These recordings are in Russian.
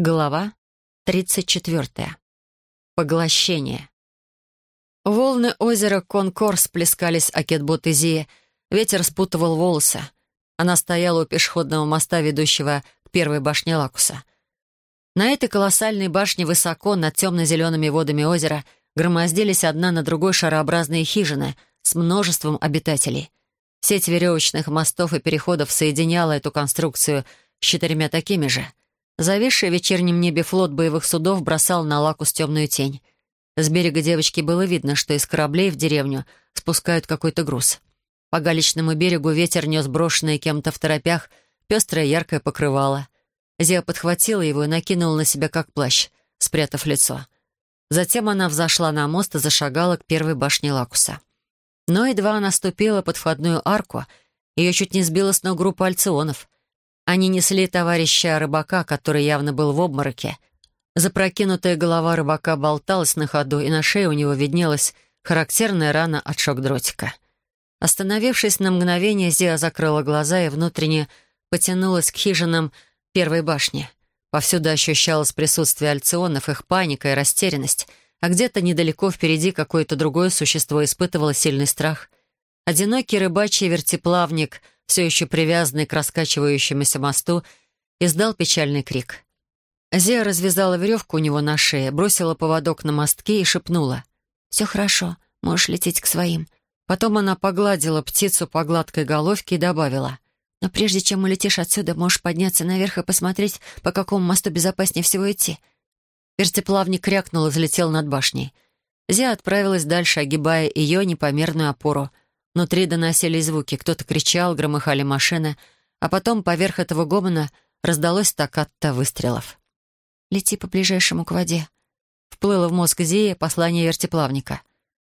Глава 34. Поглощение. Волны озера Конкорс плескались о кетбот Изии. Ветер спутывал волосы. Она стояла у пешеходного моста, ведущего к первой башне Лакуса. На этой колоссальной башне высоко над темно-зелеными водами озера громоздились одна на другой шарообразные хижины с множеством обитателей. Сеть веревочных мостов и переходов соединяла эту конструкцию с четырьмя такими же — Зависший в вечернем небе флот боевых судов бросал на лакус темную тень. С берега девочки было видно, что из кораблей в деревню спускают какой-то груз. По галечному берегу ветер нес брошенное кем-то в торопях пестрое яркое покрывало. Зия подхватила его и накинула на себя как плащ, спрятав лицо. Затем она взошла на мост и зашагала к первой башне Лакуса. Но едва она ступила под входную арку, ее чуть не сбила с ног группа альционов — они несли товарища рыбака, который явно был в обмороке. Запрокинутая голова рыбака болталась на ходу, и на шее у него виднелась характерная рана от шок-дротика. Остановившись на мгновение, Зия закрыла глаза и внутренне потянулась к хижинам первой башни. Повсюду ощущалось присутствие альционов, их паника и растерянность, а где-то недалеко впереди какое-то другое существо испытывало сильный страх. Одинокий рыбачий вертеплавник — все еще привязанный к раскачивающемуся мосту, издал печальный крик. Зия развязала веревку у него на шее, бросила поводок на мостке и шепнула. «Все хорошо, можешь лететь к своим». Потом она погладила птицу по гладкой головке и добавила. «Но прежде чем улетишь отсюда, можешь подняться наверх и посмотреть, по какому мосту безопаснее всего идти». Вертеплавник крякнул и взлетел над башней. Зия отправилась дальше, огибая ее непомерную опору — Внутри доносились звуки, кто-то кричал, громыхали машины, а потом поверх этого гомона раздалось стаккато выстрелов. «Лети по ближайшему к воде». Вплыло в мозг Зии послание вертеплавника.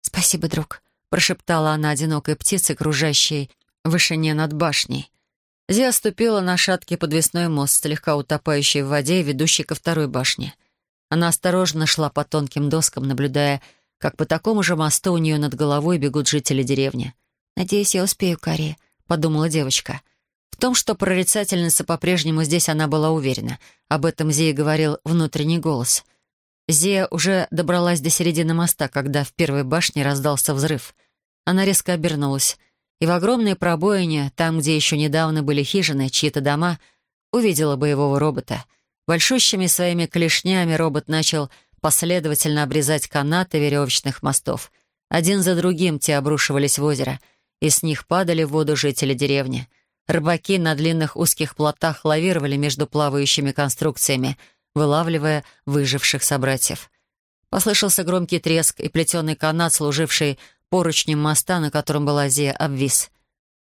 «Спасибо, друг», — прошептала она одинокой птице, кружащей в вышине над башней. Зия ступила на шаткий подвесной мост, слегка утопающий в воде и ведущий ко второй башне. Она осторожно шла по тонким доскам, наблюдая, как по такому же мосту у нее над головой бегут жители деревни. «Надеюсь, я успею, Карри», — подумала девочка. В том, что прорицательница по-прежнему здесь, она была уверена. Об этом Зия говорил внутренний голос. Зия уже добралась до середины моста, когда в первой башне раздался взрыв. Она резко обернулась. И в огромной пробоине, там, где еще недавно были хижины, чьи-то дома, увидела боевого робота. Большущими своими клешнями робот начал последовательно обрезать канаты веревочных мостов. Один за другим те обрушивались в озеро — и с них падали в воду жители деревни. Рыбаки на длинных узких плотах лавировали между плавающими конструкциями, вылавливая выживших собратьев. Послышался громкий треск, и плетеный канат, служивший поручнем моста, на котором была Зия, обвис.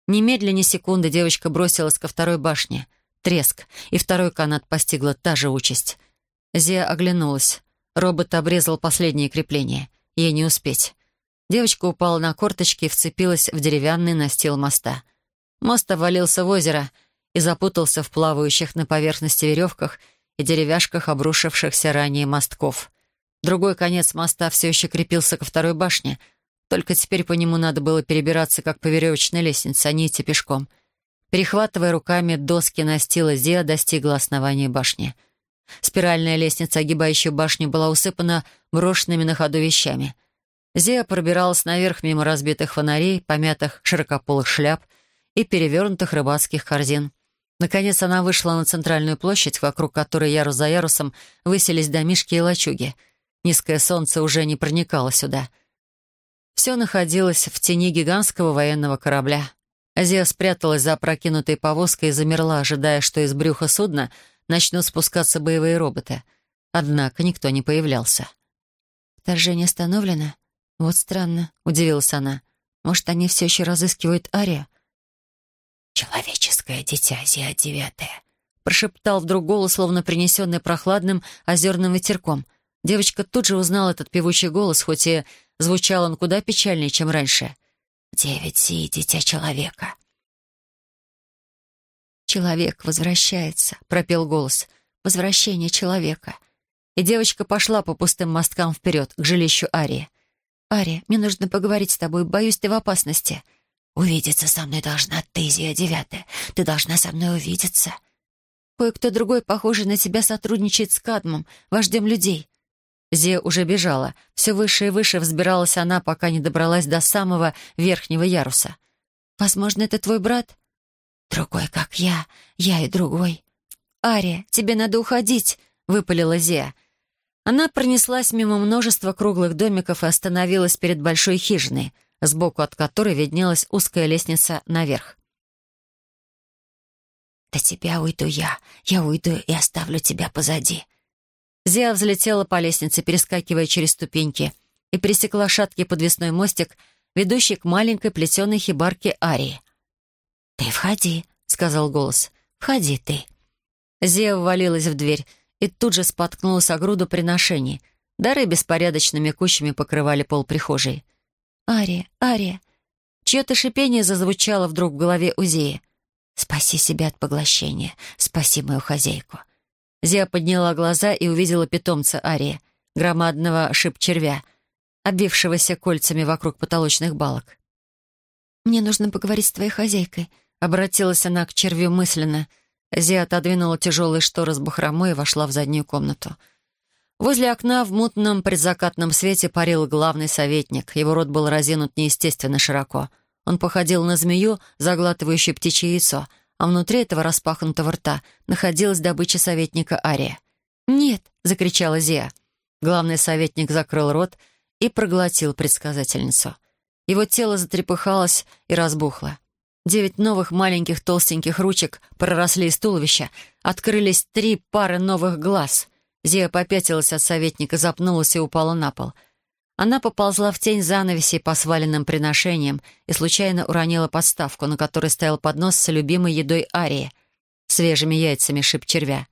Немедленно ни секунды девочка бросилась ко второй башне. Треск, и второй канат постигла та же участь. Зия оглянулась. Робот обрезал последнее крепление. Ей не успеть. Девочка упала на корточки и вцепилась в деревянный настил моста. Мост овалился в озеро и запутался в плавающих на поверхности веревках и деревяшках обрушившихся ранее мостков. Другой конец моста все еще крепился ко второй башне, только теперь по нему надо было перебираться, как по веревочной лестнице, а не идти пешком. Перехватывая руками доски настила, Зия достигла основания башни. Спиральная лестница, огибающая башню, была усыпана брошенными на ходу вещами — Зия пробиралась наверх мимо разбитых фонарей, помятых широкополых шляп и перевернутых рыбацких корзин. Наконец она вышла на центральную площадь, вокруг которой ярус за ярусом выселись домишки и лачуги. Низкое солнце уже не проникало сюда. Все находилось в тени гигантского военного корабля. Зия спряталась за опрокинутой повозкой и замерла, ожидая, что из брюха судна начнут спускаться боевые роботы. Однако никто не появлялся. «Вторжение остановлено?» «Вот странно», — удивилась она. «Может, они все еще разыскивают Ария?» «Человеческое дитя, Зия девятая», — прошептал вдруг голос, словно принесенный прохладным озерным ветерком. Девочка тут же узнала этот певучий голос, хоть и звучал он куда печальнее, чем раньше. «Девять Зии, дитя человека». «Человек возвращается», — пропел голос. «Возвращение человека». И девочка пошла по пустым мосткам вперед, к жилищу Арии. «Ария, мне нужно поговорить с тобой. Боюсь, ты в опасности». «Увидеться со мной должна ты, Зия Девятая. Ты должна со мной увидеться». Кое-кто другой, похожий на тебя, сотрудничает с Кадмом, вождем людей». Зия уже бежала. Все выше и выше взбиралась она, пока не добралась до самого верхнего яруса. «Возможно, это твой брат?» «Другой, как я. Я и другой». «Ария, тебе надо уходить», — выпалила Зия. Она пронеслась мимо множества круглых домиков и остановилась перед большой хижиной, сбоку от которой виднелась узкая лестница наверх. «До тебя уйду я. Я уйду и оставлю тебя позади». Зия взлетела по лестнице, перескакивая через ступеньки, и пересекла шаткий подвесной мостик, ведущий к маленькой плетеной хибарке Арии. «Ты входи», — сказал голос. «Входи ты». Зия ввалилась в дверь и тут же споткнулась о груду приношений. Дары беспорядочными кучами покрывали пол прихожей. «Ария, Ария!» Чье-то шипение зазвучало вдруг в голове Узея. «Спаси себя от поглощения, спаси мою хозяйку». Зия подняла глаза и увидела питомца Арии, громадного шип-червя, обвившегося кольцами вокруг потолочных балок. «Мне нужно поговорить с твоей хозяйкой», — обратилась она к червю мысленно — Зия отодвинула тяжелые шторы с бахромой и вошла в заднюю комнату. Возле окна в мутном предзакатном свете парил главный советник. Его рот был разинут неестественно широко. Он походил на змею, заглатывающую птичье яйцо, а внутри этого распахнутого рта находилась добыча советника Ария. «Нет!» — закричала Зия. Главный советник закрыл рот и проглотил предсказательницу. Его тело затрепыхалось и разбухло. Девять новых маленьких толстеньких ручек проросли из туловища. Открылись три пары новых глаз. Зия попятилась от советника, запнулась и упала на пол. Она поползла в тень занавесей по сваленным приношениям и случайно уронила подставку, на которой стоял поднос с любимой едой Арии, свежими яйцами шип-червя.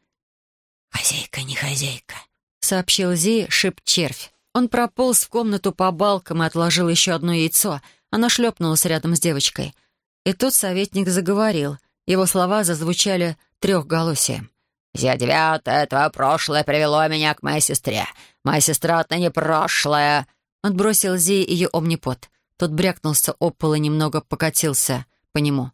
«Хозяйка не хозяйка», — сообщил Зи шип-червь. Он прополз в комнату по балкам и отложил еще одно яйцо. Оно шлепнулось рядом с девочкой — и тут советник заговорил. Его слова зазвучали трехголосием. «Зя девятое, твое прошлое привело меня к моей сестре. Моя сестра отныне прошлое». Он бросил Зи ее омнипот. Тот брякнулся об пол и немного покатился по нему.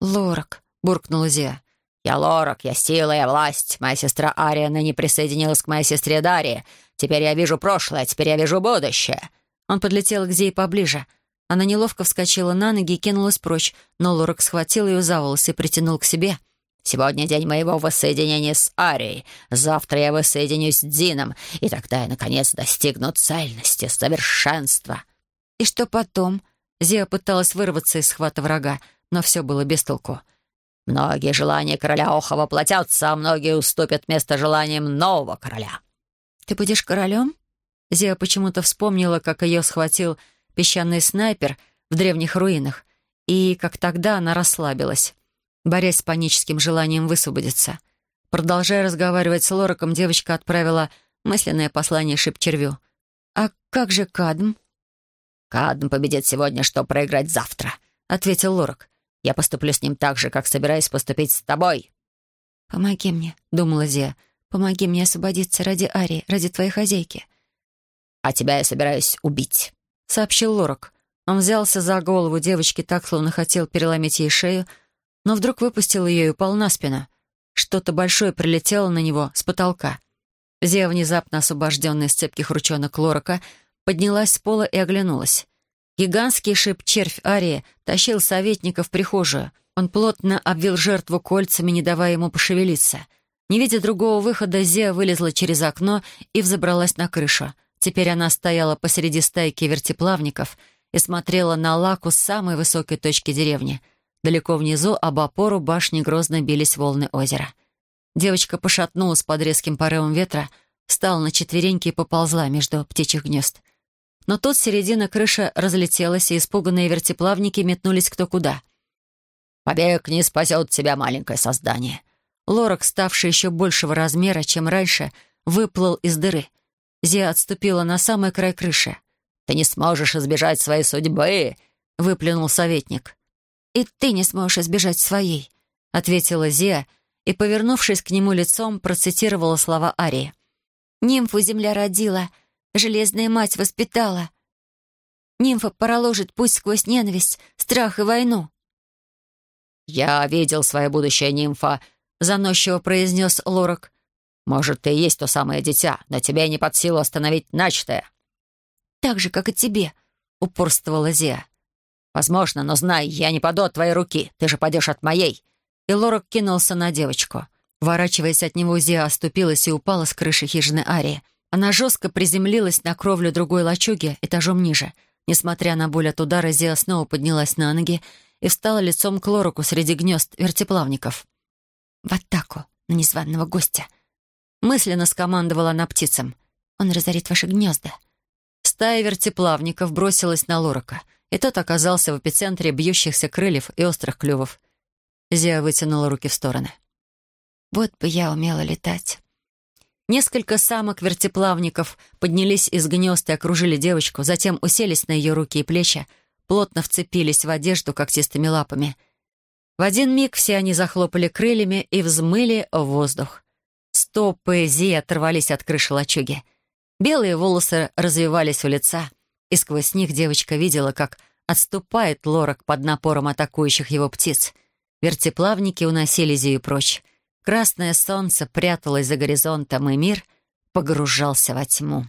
«Лорак», — буркнула Зия. «Я Лорак, я сила, я власть. Моя сестра Ария ныне присоединилась к моей сестре Дарье. Теперь я вижу прошлое, теперь я вижу будущее». Он подлетел к Зии поближе — она неловко вскочила на ноги и кинулась прочь, но Лорак схватил ее за волосы и притянул к себе. «Сегодня день моего воссоединения с Арией. Завтра я воссоединюсь с Дином, и тогда я, наконец, достигну цельности, совершенства». «И что потом?» Зия пыталась вырваться из схвата врага, но все было без толку. «Многие желания короля Оха воплотятся, а многие уступят место желаниям нового короля». «Ты будешь королем?» Зия почему-то вспомнила, как ее схватил песчаный снайпер в древних руинах, и, как тогда, она расслабилась, борясь с паническим желанием высвободиться. Продолжая разговаривать с Лораком, девочка отправила мысленное послание шип-червю. «А как же Кадм?» «Кадм победит сегодня, что проиграть завтра», — ответил Лорак. «Я поступлю с ним так же, как собираюсь поступить с тобой». «Помоги мне», — думала Зия. «Помоги мне освободиться ради Арии, ради твоей хозяйки». «А тебя я собираюсь убить», — сообщил Лорак. Он взялся за голову девочки так, словно хотел переломить ей шею, но вдруг выпустил ее и упал на спину. Что-то большое прилетело на него с потолка. Зия, внезапно освобожденная из цепких ручонок Лорака, поднялась с пола и оглянулась. Гигантский шип-червь Арии тащил советника в прихожую. Он плотно обвил жертву кольцами, не давая ему пошевелиться. Не видя другого выхода, Зия вылезла через окно и взобралась на крышу. Теперь она стояла посреди стайки вертеплавников и смотрела на лаку с самой высокой точки деревни. Далеко внизу об опору башни грозно бились волны озера. Девочка пошатнулась под резким порывом ветра, встала на четвереньки и поползла между птичьих гнезд. Но тут середина крыши разлетелась, и испуганные вертеплавники метнулись кто куда. «Побег не спасет тебя, маленькое создание!» Лорак, ставший еще большего размера, чем раньше, выплыл из дыры. Зия отступила на самый край крыши. «Ты не сможешь избежать своей судьбы!» — выплюнул советник. «И ты не сможешь избежать своей», — ответила Зия и, повернувшись к нему лицом, процитировала слова Арии. «Нимфу земля родила, железная мать воспитала. Нимфа проложит путь сквозь ненависть, страх и войну». «Я видел свое будущее, нимфа, — заносчиво произнес Лорак. «Может, ты и есть то самое дитя, но тебе не под силу остановить начатое». «Так же, как и тебе», — упорствовала Зия. «Возможно, но знай, я не паду от твоей руки. Ты же падешь от моей». И Лорак кинулся на девочку. Ворачиваясь от него, Зия оступилась и упала с крыши хижины Арии. Она жестко приземлилась на кровлю другой лачуги этажом ниже. Несмотря на боль от удара, Зия снова поднялась на ноги и встала лицом к лороку среди гнезд вертеплавников. «В атаку на незваного гостя!» Мысленно скомандовала она птицам. «Он разорит ваши гнезда». Стая вертеплавников бросилась на лорока, и тот оказался в эпицентре бьющихся крыльев и острых клювов. Зия вытянула руки в стороны. «Вот бы я умела летать!» Несколько самок-вертеплавников поднялись из гнезд и окружили девочку, затем уселись на ее руки и плечи, плотно вцепились в одежду когтистыми лапами. В один миг все они захлопали крыльями и взмыли в воздух. Стопы Зи оторвались от крыши лачуги. Белые волосы развивались у лица, и сквозь них девочка видела, как отступает лорак под напором атакующих его птиц. Вертеплавники уносили Зию прочь. Красное солнце пряталось за горизонтом, и мир погружался во тьму.